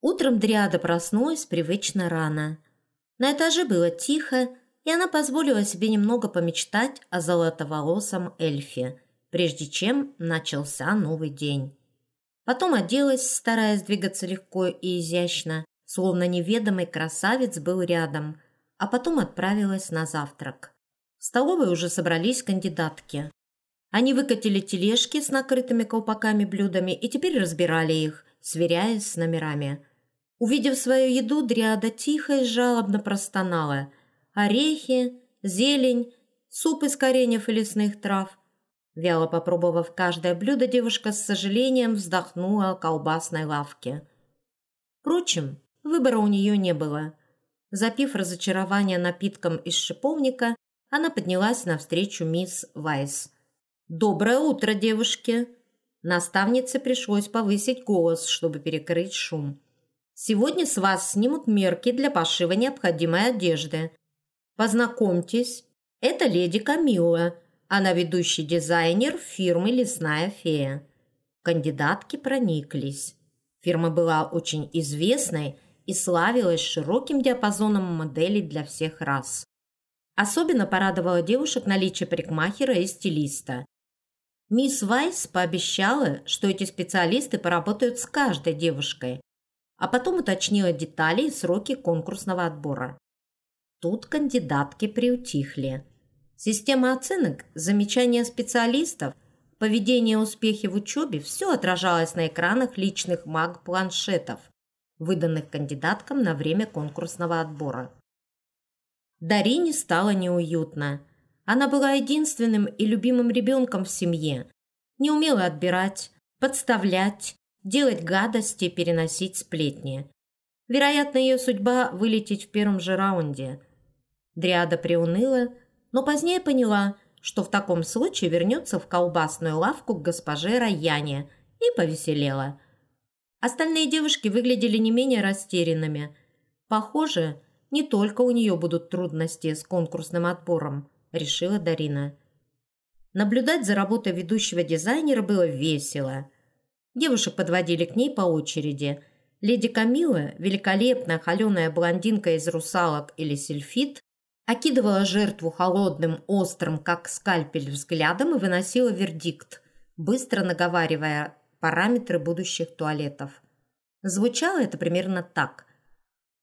Утром Дриада проснулась привычно рано. На этаже было тихо, и она позволила себе немного помечтать о золотоволосом эльфе, прежде чем начался новый день. Потом оделась, стараясь двигаться легко и изящно, словно неведомый красавец был рядом, а потом отправилась на завтрак. В столовой уже собрались кандидатки. Они выкатили тележки с накрытыми колпаками блюдами и теперь разбирали их, сверяясь с номерами. Увидев свою еду, Дриада тихо и жалобно простонала. Орехи, зелень, суп из кореньев и лесных трав. Вяло попробовав каждое блюдо, девушка с сожалением вздохнула о колбасной лавке. Впрочем, выбора у нее не было. Запив разочарование напитком из шиповника, она поднялась навстречу мисс Вайс. «Доброе утро, девушки!» Наставнице пришлось повысить голос, чтобы перекрыть шум. «Сегодня с вас снимут мерки для пошива необходимой одежды. Познакомьтесь, это леди Камилла, она ведущий дизайнер фирмы «Лесная фея». Кандидатки прониклись. Фирма была очень известной и славилась широким диапазоном моделей для всех рас. Особенно порадовало девушек наличие парикмахера и стилиста. Мисс Вайс пообещала, что эти специалисты поработают с каждой девушкой, а потом уточнила детали и сроки конкурсного отбора. Тут кандидатки приутихли. Система оценок, замечания специалистов, поведение успехи в учебе – все отражалось на экранах личных маг-планшетов, выданных кандидаткам на время конкурсного отбора. Дарине стало неуютно. Она была единственным и любимым ребенком в семье. Не умела отбирать, подставлять, делать гадости переносить сплетни. Вероятно, ее судьба – вылететь в первом же раунде. Дриада приуныла – но позднее поняла, что в таком случае вернется в колбасную лавку к госпоже Раяне и повеселела. Остальные девушки выглядели не менее растерянными. Похоже, не только у нее будут трудности с конкурсным отбором, решила Дарина. Наблюдать за работой ведущего дизайнера было весело. Девушек подводили к ней по очереди. Леди Камила, великолепная холеная блондинка из русалок или сельфит, окидывала жертву холодным, острым, как скальпель, взглядом и выносила вердикт, быстро наговаривая параметры будущих туалетов. Звучало это примерно так.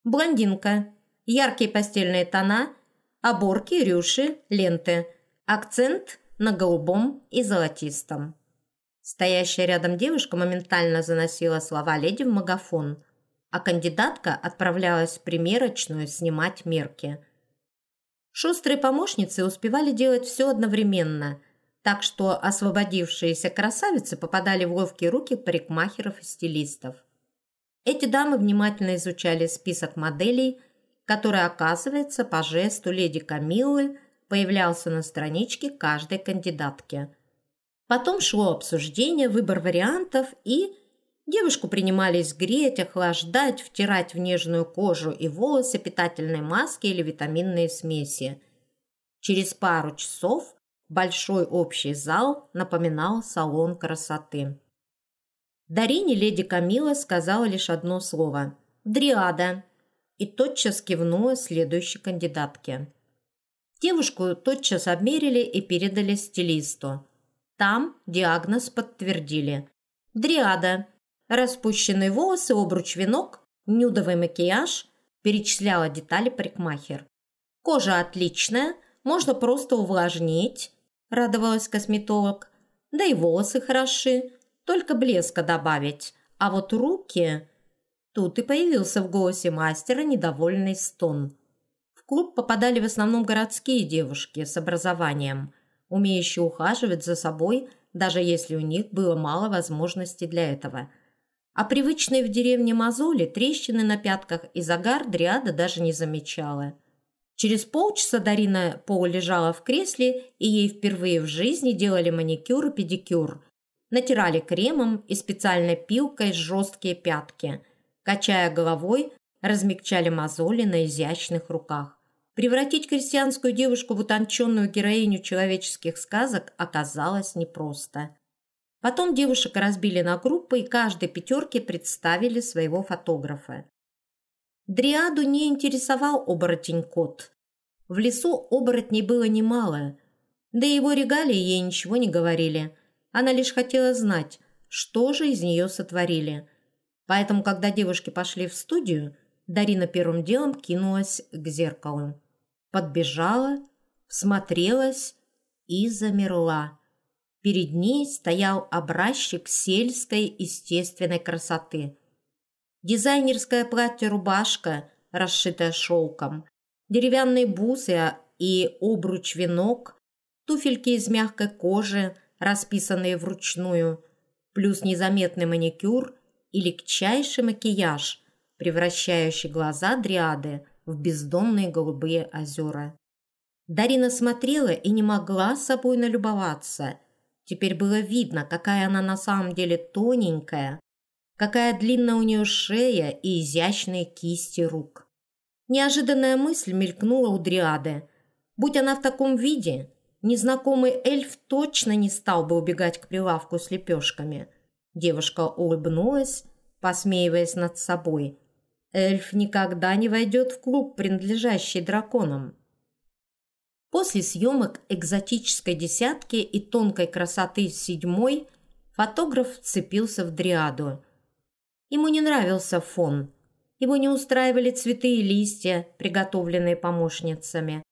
Блондинка, яркие постельные тона, оборки, рюши, ленты, акцент на голубом и золотистом. Стоящая рядом девушка моментально заносила слова леди в магафон, а кандидатка отправлялась в примерочную снимать мерки – Шустрые помощницы успевали делать все одновременно, так что освободившиеся красавицы попадали в ловкие руки парикмахеров и стилистов. Эти дамы внимательно изучали список моделей, который, оказывается, по жесту леди Камиллы появлялся на страничке каждой кандидатки. Потом шло обсуждение, выбор вариантов и Девушку принимались греть, охлаждать, втирать в нежную кожу и волосы питательной маски или витаминные смеси. Через пару часов большой общий зал напоминал салон красоты. Дарине леди Камила сказала лишь одно слово «Дриада» и тотчас кивнула следующей кандидатке. Девушку тотчас обмерили и передали стилисту. Там диагноз подтвердили. «Дриада» Распущенные волосы, обруч, венок, нюдовый макияж, перечисляла детали парикмахер. Кожа отличная, можно просто увлажнить, радовалась косметолог. Да и волосы хороши, только блеска добавить. А вот руки... Тут и появился в голосе мастера недовольный стон. В клуб попадали в основном городские девушки с образованием, умеющие ухаживать за собой, даже если у них было мало возможностей для этого – а привычные в деревне мозоли, трещины на пятках и загар Дриада даже не замечала. Через полчаса Дарина полулежала в кресле, и ей впервые в жизни делали маникюр и педикюр. Натирали кремом и специальной пилкой жесткие пятки. Качая головой, размягчали мозоли на изящных руках. Превратить крестьянскую девушку в утонченную героиню человеческих сказок оказалось непросто. Потом девушек разбили на группы, и каждой пятерке представили своего фотографа. Дриаду не интересовал оборотень-кот. В лесу оборотней было немало, да и его регалии ей ничего не говорили. Она лишь хотела знать, что же из нее сотворили. Поэтому, когда девушки пошли в студию, Дарина первым делом кинулась к зеркалу. Подбежала, всмотрелась и замерла. Перед ней стоял образчик сельской естественной красоты. Дизайнерское платье-рубашка, расшитая шелком, деревянные бусы и обруч-венок, туфельки из мягкой кожи, расписанные вручную, плюс незаметный маникюр и легчайший макияж, превращающий глаза дриады в бездонные голубые озера. Дарина смотрела и не могла собой налюбоваться. Теперь было видно, какая она на самом деле тоненькая, какая длинная у нее шея и изящные кисти рук. Неожиданная мысль мелькнула у Дриады. Будь она в таком виде, незнакомый эльф точно не стал бы убегать к прилавку с лепешками. Девушка улыбнулась, посмеиваясь над собой. Эльф никогда не войдет в клуб, принадлежащий драконам. После съемок экзотической десятки и тонкой красоты седьмой фотограф вцепился в дриаду. Ему не нравился фон. Его не устраивали цветы и листья, приготовленные помощницами.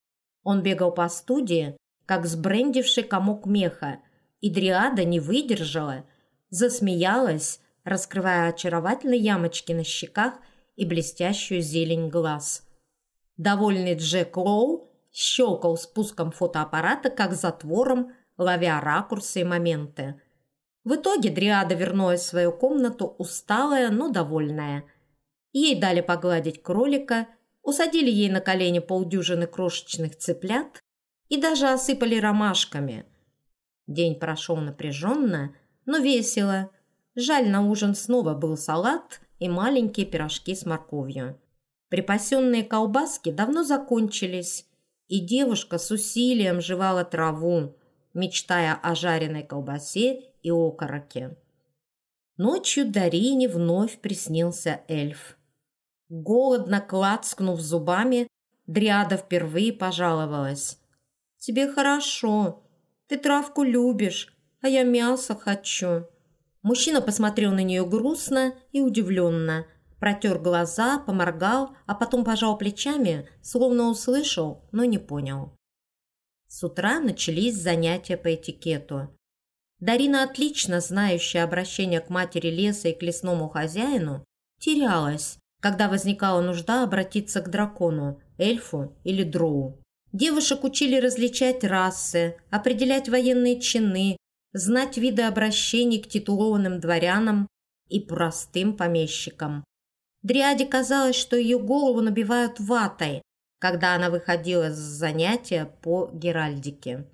Он бегал по студии, как сбрендивший комок меха, и дриада не выдержала, засмеялась, раскрывая очаровательные ямочки на щеках и блестящую зелень глаз. Довольный Джек Лоу щелкал спуском фотоаппарата, как затвором, ловя ракурсы и моменты. В итоге Дриада вернулась в свою комнату усталая, но довольная. Ей дали погладить кролика, усадили ей на колени полдюжины крошечных цыплят и даже осыпали ромашками. День прошел напряженно, но весело. Жаль, на ужин снова был салат и маленькие пирожки с морковью. Припасенные колбаски давно закончились, и девушка с усилием жевала траву, мечтая о жареной колбасе и окороке. Ночью Дарине вновь приснился эльф. Голодно клацкнув зубами, Дриада впервые пожаловалась. «Тебе хорошо. Ты травку любишь, а я мясо хочу». Мужчина посмотрел на нее грустно и удивленно, протер глаза, поморгал, а потом пожал плечами, словно услышал, но не понял. С утра начались занятия по этикету. Дарина, отлично знающая обращение к матери леса и к лесному хозяину, терялась, когда возникала нужда обратиться к дракону, эльфу или дроу. Девушек учили различать расы, определять военные чины, знать виды обращений к титулованным дворянам и простым помещикам. Дриаде казалось, что ее голову набивают ватой, когда она выходила с занятия по геральдике.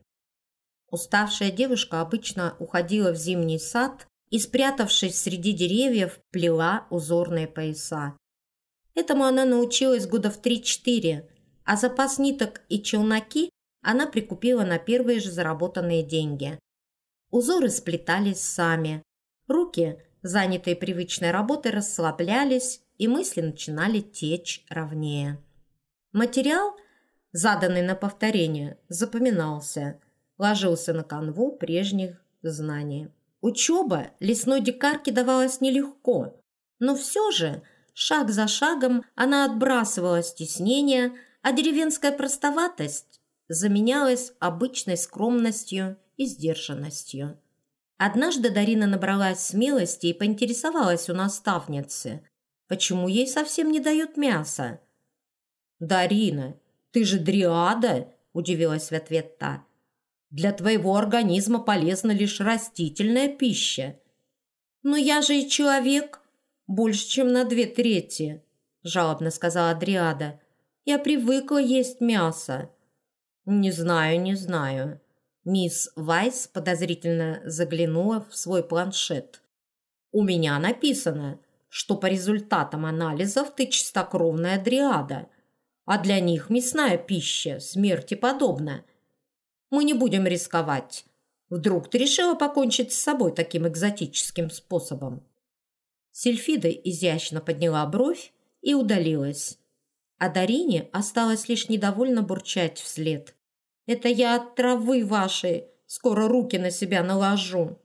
Уставшая девушка обычно уходила в зимний сад и, спрятавшись среди деревьев, плела узорные пояса. Этому она научилась года в 3-4, а запас ниток и челноки она прикупила на первые же заработанные деньги. Узоры сплетались сами. Руки, занятые привычной работой, расслаблялись, и мысли начинали течь ровнее. Материал, заданный на повторение, запоминался, ложился на канву прежних знаний. Учеба лесной дикарке давалась нелегко, но все же шаг за шагом она отбрасывала стеснение, а деревенская простоватость заменялась обычной скромностью и сдержанностью. Однажды Дарина набралась смелости и поинтересовалась у наставницы, Почему ей совсем не дают мяса?» «Дарина, ты же дриада!» – удивилась в ответ та. «Для твоего организма полезна лишь растительная пища». «Но я же и человек, больше, чем на две трети», – жалобно сказала Дриада. «Я привыкла есть мясо». «Не знаю, не знаю». Мисс Вайс подозрительно заглянула в свой планшет. «У меня написано, что по результатам анализов ты чистокровная дриада, а для них мясная пища смерти подобна. Мы не будем рисковать. Вдруг ты решила покончить с собой таким экзотическим способом?» Сельфида изящно подняла бровь и удалилась. А Дарине осталось лишь недовольно бурчать вслед. Это я от травы вашей скоро руки на себя наложу».